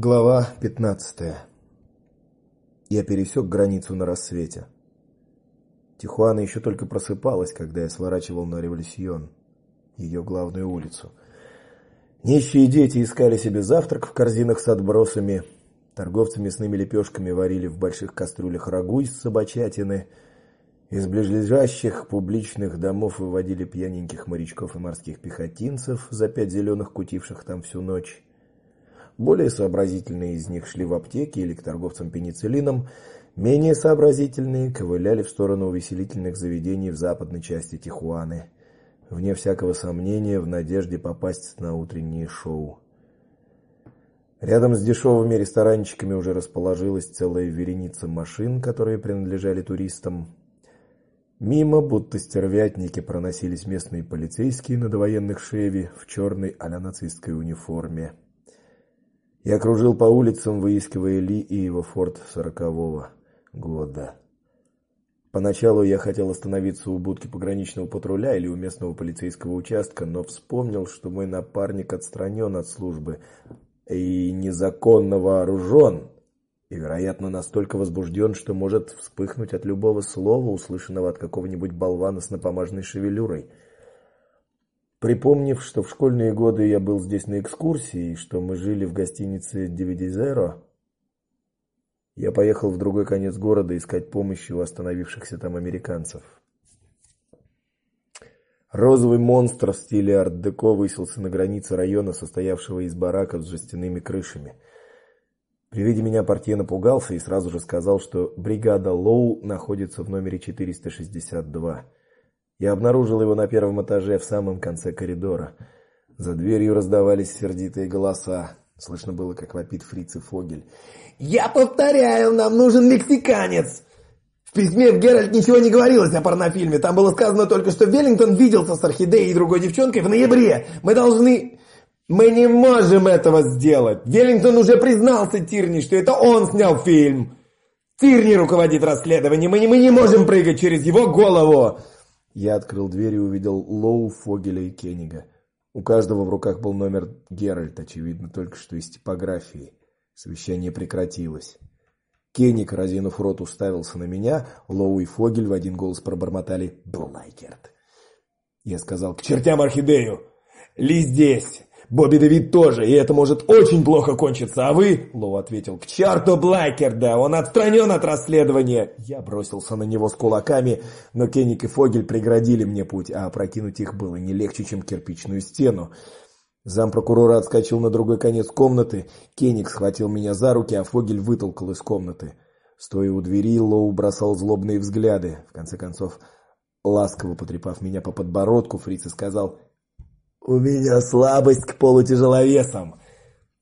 Глава 15. Я пересек границу на рассвете. Тихуана еще только просыпалась, когда я сворачивал на Революцион, ее главную улицу. Нищие дети искали себе завтрак в корзинах с отбросами, торговцы мясными лепешками варили в больших кастрюлях рагу из собачатины, из ближайших публичных домов выводили пьяненьких морячков и морских пехотинцев за пять зеленых кутивших там всю ночь. Более сообразительные из них шли в аптеки или к торговцам пенициллином, менее сообразительные ковыляли в сторону увеселительных заведений в западной части Тихуаны, вне всякого сомнения в надежде попасть на утренние шоу. Рядом с дешевыми ресторанчиками уже расположилась целая вереница машин, которые принадлежали туристам. Мимо, будто стервятники, проносились местные полицейские на довоенных шеви в черной а нацистской униформе. Я кружил по улицам, выискивая Ли и его форт сорокового года. Поначалу я хотел остановиться у будки пограничного патруля или у местного полицейского участка, но вспомнил, что мой напарник отстранен от службы и незаконно вооружен, и, вероятно, настолько возбужден, что может вспыхнуть от любого слова, услышанного от какого-нибудь болвана с напомаженной шевелюрой. Припомнив, что в школьные годы я был здесь на экскурсии, и что мы жили в гостинице Дивидизеро, я поехал в другой конец города искать помощи у остановившихся там американцев. Розовый монстр в стиле арт-деко высился на границе района, состоявшего из бараков с жестяными крышами. При виде меня портье напугался и сразу же сказал, что бригада Лоу находится в номере 462. Я обнаружил его на первом этаже в самом конце коридора. За дверью раздавались сердитые голоса. Слышно было, как вопит фриц и Фогель. «Я повторяю, нам нужен мексиканец!» В письме в Геральт ничего не говорилось о порнофильме. Там было сказано только, что Веллингтон виделся с Орхидеей и другой девчонкой в ноябре. Мы должны... Мы не можем этого сделать. Веллингтон уже признался Тирни, что это он снял фильм. Тирни руководит расследованием, и мы не можем прыгать через его голову. Я открыл дверь и увидел Лоу, Фогеля и Кенига. У каждого в руках был номер Геральт, очевидно, только что из типографии. Совещание прекратилось. Кеник, разинув рот, уставился на меня, Лоу и Фогель в один голос пробормотали: "Блайкерт". Я сказал: "К чертям орхидею. Ли здесь. Бобби Дэвид тоже, и это может очень плохо кончиться. А вы, Лоу ответил, к черту Блайкерда, он отстранен от расследования. Я бросился на него с кулаками, но Кенник и Фогель преградили мне путь, а опрокинуть их было не легче, чем кирпичную стену. Зампрокурора отскочил на другой конец комнаты, Кенник схватил меня за руки, а Фогель вытолкал из комнаты. Стоя у двери, Лоу бросал злобные взгляды. В конце концов, ласково потрепав меня по подбородку, фриц сказал: у меня слабость к полутяжеловесам.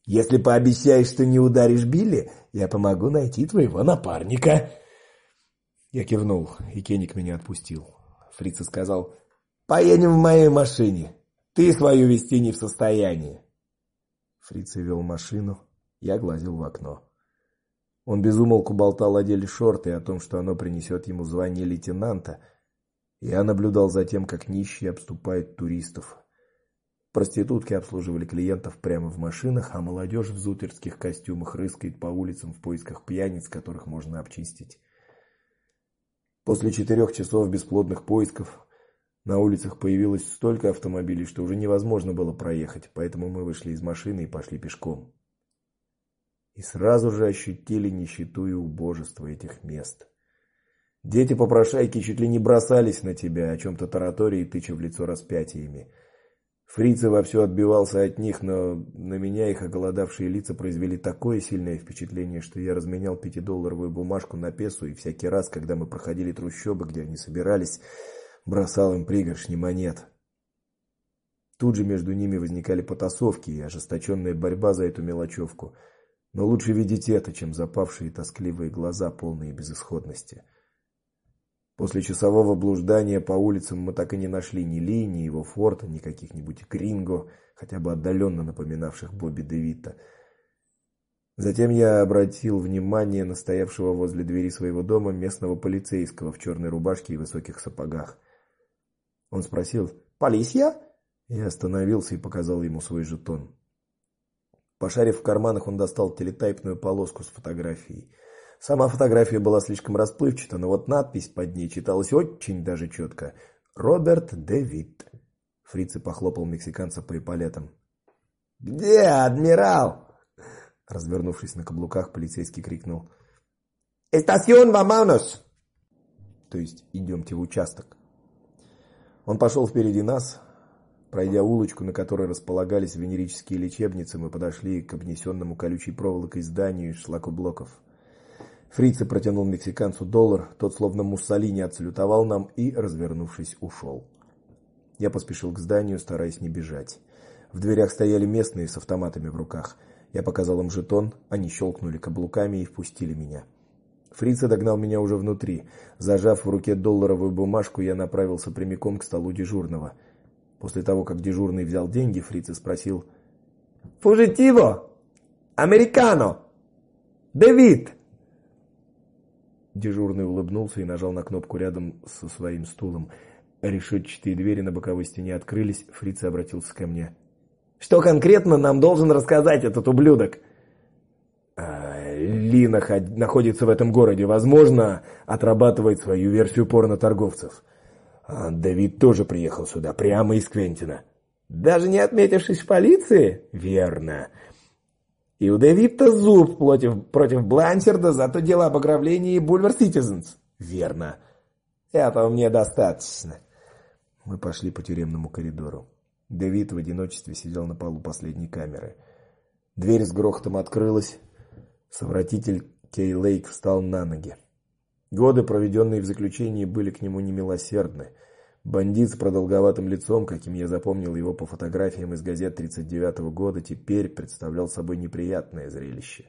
Если пообещаешь, что не ударишь Билли, я помогу найти твоего напарника. Я кивнул, и Кеник меня отпустил. Фриц сказал: "Поедем в моей машине. Ты свою вести не в состоянии". Фриц вел машину, я глазел в окно. Он безумолку болтал о деле шорты и о том, что оно принесет ему звание лейтенанта. Я наблюдал за тем, как нищие обступают туристов. Проститутки обслуживали клиентов прямо в машинах, а молодежь в зутерских костюмах рыскает по улицам в поисках пьяниц, которых можно обчистить. После четырех часов бесплодных поисков на улицах появилось столько автомобилей, что уже невозможно было проехать, поэтому мы вышли из машины и пошли пешком. И сразу же ощутили нищету и убожество этих мест. Дети-попрошайки чуть ли не бросались на тебя, о чем то тараторили, тыча в лицо распятиями. Фрицы вовсю отбивался от них, но на меня их оголодавшие лица произвели такое сильное впечатление, что я разменял пятидолларовую бумажку на песо и всякий раз, когда мы проходили трущобы, где они собирались, бросал им пригоршни монет. Тут же между ними возникали потасовки и ожесточенная борьба за эту мелочевку. Но лучше видеть это, чем запавшие тоскливые глаза, полные безысходности. После часового блуждания по улицам мы так и не нашли ни Ли, его форта, ни каких-нибудь гринго, хотя бы отдаленно напоминавших Бобби Девита. Затем я обратил внимание на стоявшего возле двери своего дома местного полицейского в черной рубашке и высоких сапогах. Он спросил: "Полиция?" Я остановился и показал ему свой жетон. Пошарив в карманах, он достал телетайпную полоску с фотографией. Сама фотография была слишком расплывчата, но вот надпись под ней читалась очень даже четко. Роберт Дэвид. Фриц похлопал мексиканца по эполетам. Где адмирал? Развернувшись на каблуках, полицейский крикнул: "Эстасион ваманос!" То есть идемте в участок. Он пошел впереди нас, Пройдя улочку, на которой располагались венерические лечебницы, мы подошли к обнесенному колючей проволокой зданию из шлакоблоков. Фриц протянул мексиканцу доллар, тот словно Муссолини отсалютовал нам и, развернувшись, ушел. Я поспешил к зданию, стараясь не бежать. В дверях стояли местные с автоматами в руках. Я показал им жетон, они щелкнули каблуками и впустили меня. Фриц догнал меня уже внутри. Зажав в руке долларовую бумажку, я направился прямиком к столу дежурного. После того, как дежурный взял деньги, Фриц спросил: "Фужитиво? Американо? Дэвид?" Дежурный улыбнулся и нажал на кнопку рядом со своим стулом. Решетчатые двери на боковой стене открылись. Фриц обратился ко мне. Что конкретно нам должен рассказать этот ублюдок? А, Лина находится в этом городе, возможно, отрабатывает свою версию порно-торговцев. А Давид тоже приехал сюда, прямо из Квентина. Даже не отметившись в полиции? Верно. И у Дэвида зуб против, против Бланчерда за то дело об ограблении Бульвар Ситизенс. Верно. Этого мне достаточно. Мы пошли по тюремному коридору. Дэвид в одиночестве сидел на полу последней камеры. Дверь с грохотом открылась. Совратитель Кей Лейк встал на ноги. Годы, проведенные в заключении, были к нему немилосердны. Бандит с продолговатым лицом, каким я запомнил его по фотографиям из газет 39 -го года, теперь представлял собой неприятное зрелище.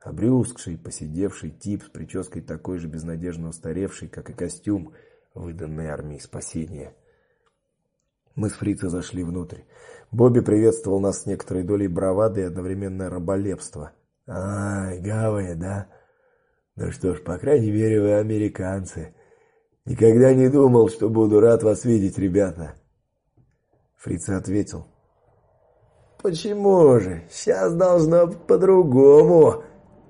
Обрюзгший, посидевший тип с прической такой же безнадежно устаревшей, как и костюм, выданный армии спасения. Мы с Фрицей зашли внутрь. Бобби приветствовал нас с некоторой долей бравады и одновременно раболепства. "Ай, гавая, да?" Ну что ж, по крайней мере, вы американцы. Никогда не думал, что буду рад вас видеть, ребята. Фриц ответил: Почему же? Сейчас должно по-другому.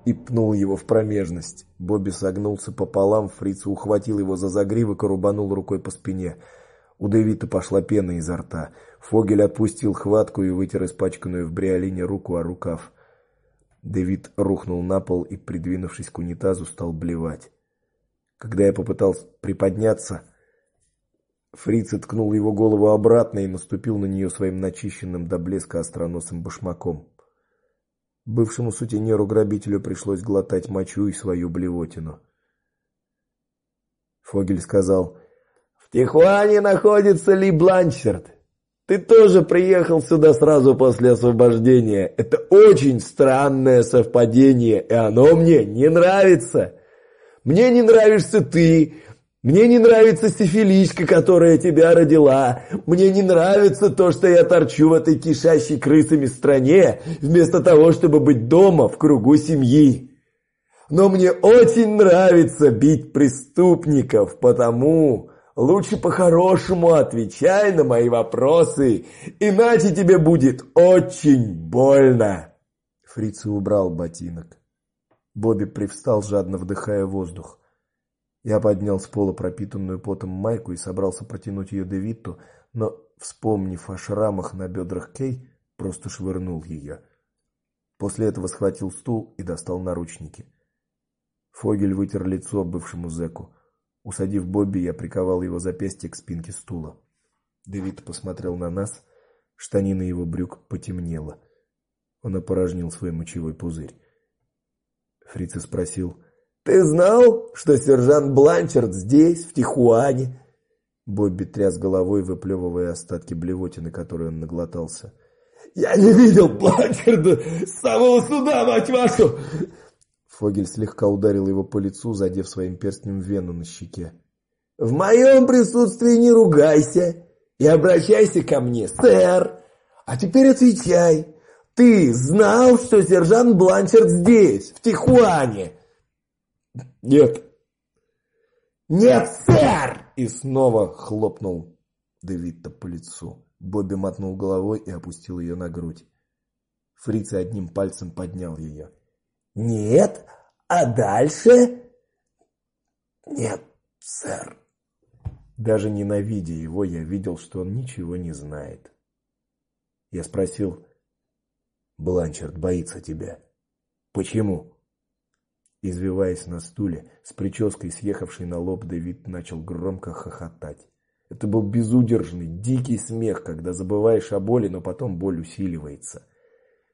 И пнул его в промежность. Бобби согнулся пополам, Фриц ухватил его за загривок и рубанул рукой по спине. У Дэвида пошла пена изо рта. Фогель отпустил хватку и вытер испачканную в бриолине руку о рукав. Дэвид рухнул на пол и, придвинувшись к унитазу, стал блевать. Когда я попытался приподняться, Фриц ткнул его голову обратно и наступил на нее своим начищенным до блеска остроносым башмаком. Бывшему сутенеру-грабителю пришлось глотать мочу и свою блевотину. Фогель сказал: "В Тихуане находится Ли Бланчерд. Ты тоже приехал сюда сразу после освобождения. Это очень странное совпадение, и оно мне не нравится. Мне не нравишься ты, мне не нравится сифиличка, которая тебя родила. Мне не нравится то, что я торчу в этой кишащей крысами стране, вместо того, чтобы быть дома в кругу семьи. Но мне очень нравится бить преступников, потому Лучше по-хорошему отвечай на мои вопросы, иначе тебе будет очень больно. Фриц убрал ботинок. Бобби привстал, жадно вдыхая воздух. Я поднял с пола пропитанную потом майку и собрался протянуть ее Дэвиду, но, вспомнив о шрамах на бедрах Кей, просто швырнул ее. После этого схватил стул и достал наручники. Фогель вытер лицо бывшему зэку. Усадив Бобби, я приковал его запястье к спинке стула. Дэвид посмотрел на нас, штанина его брюк потемнела. Он опорожнил свой мочевой пузырь. Фриц спросил: "Ты знал, что сержант Бланчард здесь, в Тихуане?" Бобби тряс головой, выплевывая остатки блевотины, которой он наглотался. "Я не видел Бланчарда с самого суда, мать вашу!" Фогель слегка ударил его по лицу, задев своим перстнем вену на щеке. В моем присутствии не ругайся и обращайся ко мне, сэр. А теперь отвечай. Ты знал, что сержант Бланчард здесь, в Тихуане? Нет. Нет, сэр! И снова хлопнул Дэвид по лицу. Бобби мотнул головой и опустил ее на грудь. Фриц одним пальцем поднял ее. Нет, а дальше? Нет, сэр. Даже ненавидя его, я видел, что он ничего не знает. Я спросил: "Бланчард боится тебя. Почему?" Извиваясь на стуле, с прической съехавшей на лоб, Дэвид начал громко хохотать. Это был безудержный, дикий смех, когда забываешь о боли, но потом боль усиливается.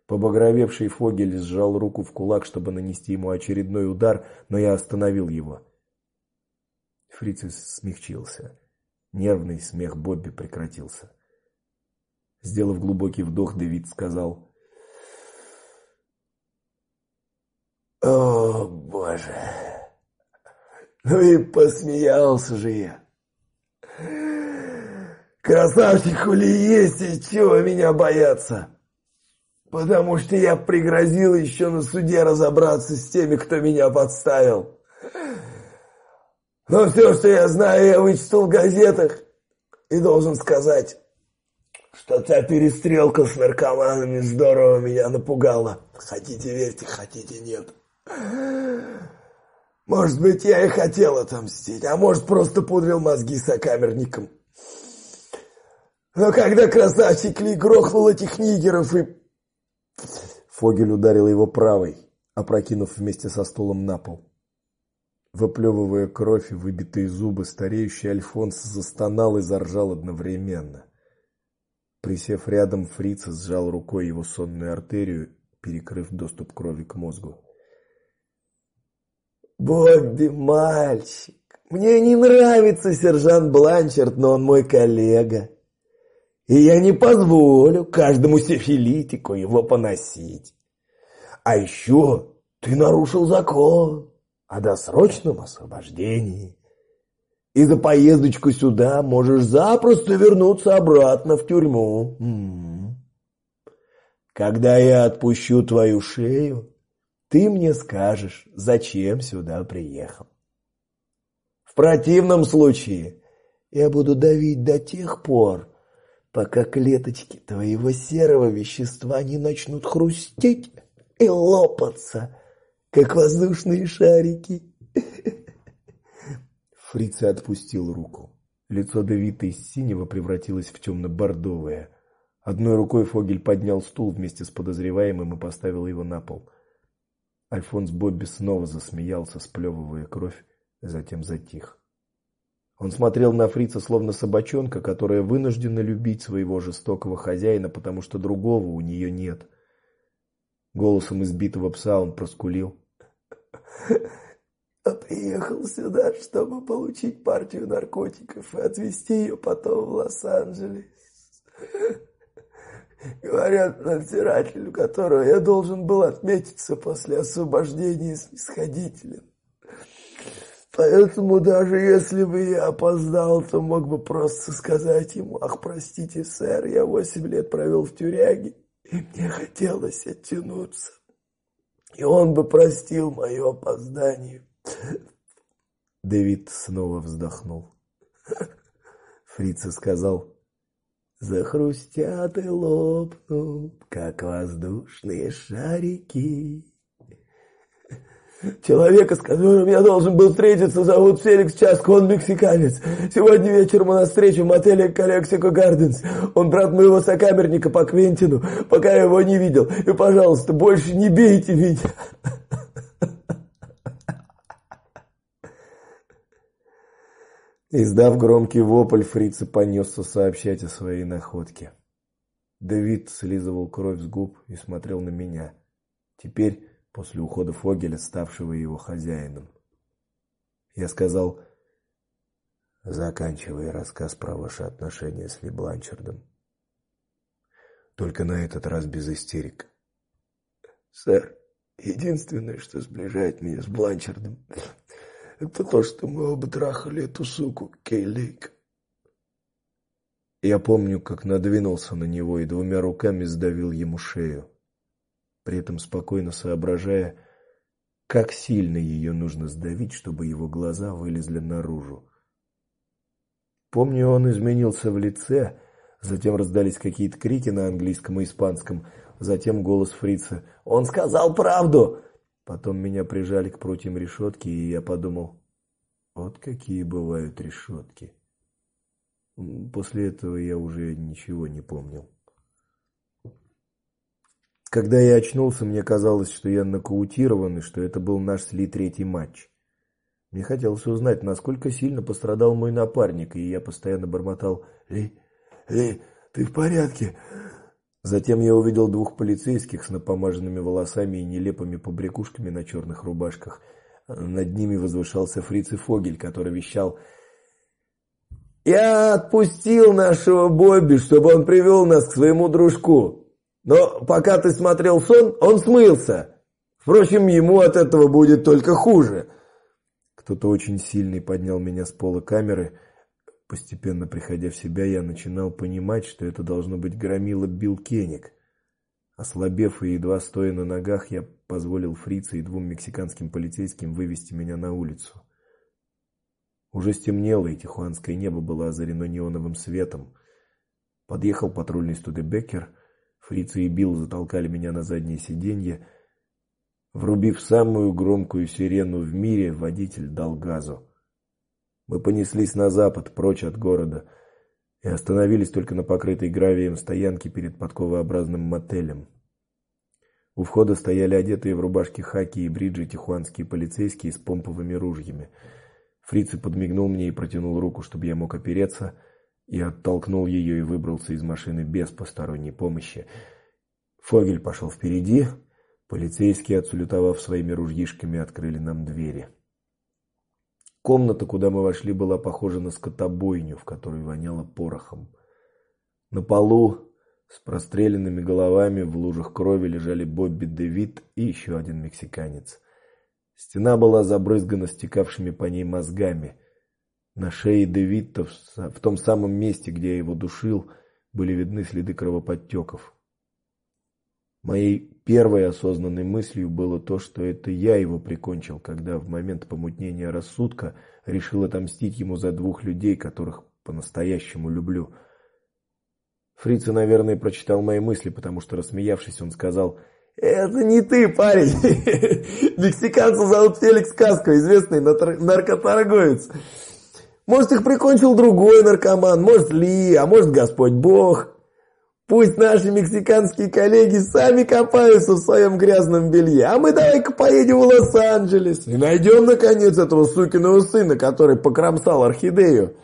Побагровевший Фогель сжал руку в кулак, чтобы нанести ему очередной удар, но я остановил его. Фриц смягчился. Нервный смех Бобби прекратился. Сделав глубокий вдох, Дэвид сказал: "О, боже. Ну и посмеялся же я. Красавчик хули есть, и чего меня бояться?" Потому что я пригрозил еще на суде разобраться с теми, кто меня подставил. Но все, что я знаю, я вычитал в газетах. И должен сказать, что та перестрелка с наркоманами здорово меня напугала. Хотите верьте, хотите нет. Может быть, я и хотел отомстить, а может, просто пудрил мозги сокамерникам. Но когда красавчик Ли грохнул этих нигеров и Фогель ударил его правой, опрокинув вместе со стулом на пол. Выплевывая кровь и выбитые зубы, стареющий Альфонс застонал и заржал одновременно. Присев рядом, Фриц сжал рукой его сонную артерию, перекрыв доступ крови к мозгу. Бобби, мальчик, мне не нравится сержант Бланчард, но он мой коллега. И я не позволю каждому сифилитику его поносить. А еще ты нарушил закон о досрочном освобождении. И за поездочку сюда можешь запросто вернуться обратно в тюрьму. М-м. Когда я отпущу твою шею, ты мне скажешь, зачем сюда приехал. В противном случае я буду давить до тех пор, пока клеточки твоего серого вещества не начнут хрустеть и лопаться, как воздушные шарики. Фриц отпустил руку. Лицо Давида из синего превратилось в темно бордовое Одной рукой Фогель поднял стул вместе с подозреваемым и поставил его на пол. Альфонс Бобби снова засмеялся, сплевывая кровь, затем затих. Он смотрел на фрица словно собачонка, которая вынуждена любить своего жестокого хозяина, потому что другого у нее нет. Голосом избитого пса он проскулил: "А приехал сюда, чтобы получить партию наркотиков и отвезти ее потом в Лос-Анджелес. Говорят, надзирателю, которого я должен был отметиться после освобождения, снисходителен. Поэтому даже если бы я опоздал, то мог бы просто сказать ему, ах, простите, сэр, я восемь лет провел в тюряге, и мне хотелось оттянуться. И он бы простил мое опоздание. Дэвид снова вздохнул. Фрица сказал, захрустят и лопнут, как воздушные шарики. Человека, с которым я должен был встретиться, зовут Феликс Часко, он мексиканец. Сегодня вечером у нас встреча в мотеле Калексико Гарденс. Он брат моего сокамерника по Квентину, пока я его не видел. И, пожалуйста, больше не бейте меня. Издав громкий вопль, фрица понесся сообщать о своей находке. Давид слизывал кровь с губ и смотрел на меня. Теперь после ухода Фогеля, ставшего его хозяином. Я сказал: "Заканчивай рассказ про ваши отношения с Ли Бланчардом. Только на этот раз без истерик". "Сэр, единственное, что сближает меня с Бланчардом, это то, что мы оба трахали эту суку Кейлейк". Я помню, как надвинулся на него и двумя руками сдавил ему шею при этом спокойно соображая, как сильно ее нужно сдавить, чтобы его глаза вылезли наружу. Помню, он изменился в лице, Затем раздались какие-то крики на английском и испанском, затем голос фрица: "Он сказал правду!" Потом меня прижали к прутьям решетки, и я подумал: вот какие бывают решетки. После этого я уже ничего не помнил. Когда я очнулся, мне казалось, что я нокаутирован и что это был наш с Ли третий матч. Мне хотелось узнать, насколько сильно пострадал мой напарник, и я постоянно бормотал: "Ли, Ли, ты в порядке?" Затем я увидел двух полицейских с напомаженными волосами и нелепыми побрякушками на черных рубашках. Над ними возвышался Фриц и Фогель, который вещал: "Я отпустил нашего Бобби, чтобы он привел нас к своему дружку. Но пока ты смотрел сон, он смылся. Впрочем, ему от этого будет только хуже. Кто-то очень сильный поднял меня с пола камеры. Постепенно приходя в себя, я начинал понимать, что это должно быть громила Билл Кеник. Ослабев и едва стоя на ногах, я позволил фрице и двум мексиканским полицейским вывести меня на улицу. Уже стемнело, и тихуанское небо было озарено неоновым светом. Подъехал патрульный Студебекер. Фрица и Билл затолкали меня на заднее сиденье. Врубив самую громкую сирену в мире, водитель дал газу. Мы понеслись на запад, прочь от города, и остановились только на покрытой гравием стоянке перед подковообразным мотелем. У входа стояли одетые в рубашки хаки и бриджи тихуанские полицейские с помповыми ружьями. Фриц подмигнул мне и протянул руку, чтобы я мог опереться. Я оттолкнул ее и выбрался из машины без посторонней помощи. Фогель пошел впереди, полицейские, отсалютовав своими ружьишками, открыли нам двери. Комната, куда мы вошли, была похожа на скотобойню, в которой воняло порохом. На полу с простреленными головами в лужах крови лежали Бобби Дэвид и еще один мексиканец. Стена была забрызгана стекавшими по ней мозгами. На шее Девитта в том самом месте, где я его душил, были видны следы кровоподтеков. Моей первой осознанной мыслью было то, что это я его прикончил, когда в момент помутнения рассудка решил отомстить ему за двух людей, которых по-настоящему люблю. Фрица, наверное, прочитал мои мысли, потому что рассмеявшись, он сказал: "Это не ты, парень. Мексиканца зовут Феликс Каско, известный наркоторговец. Может, их прикончил другой наркоман, может, Ли, а может, Господь Бог. Пусть наши мексиканские коллеги сами копаются в своем грязном белье, а мы давай-ка поедем в Лос-Анджелес и найдем наконец этого сукиного сына, который покромсал орхидею.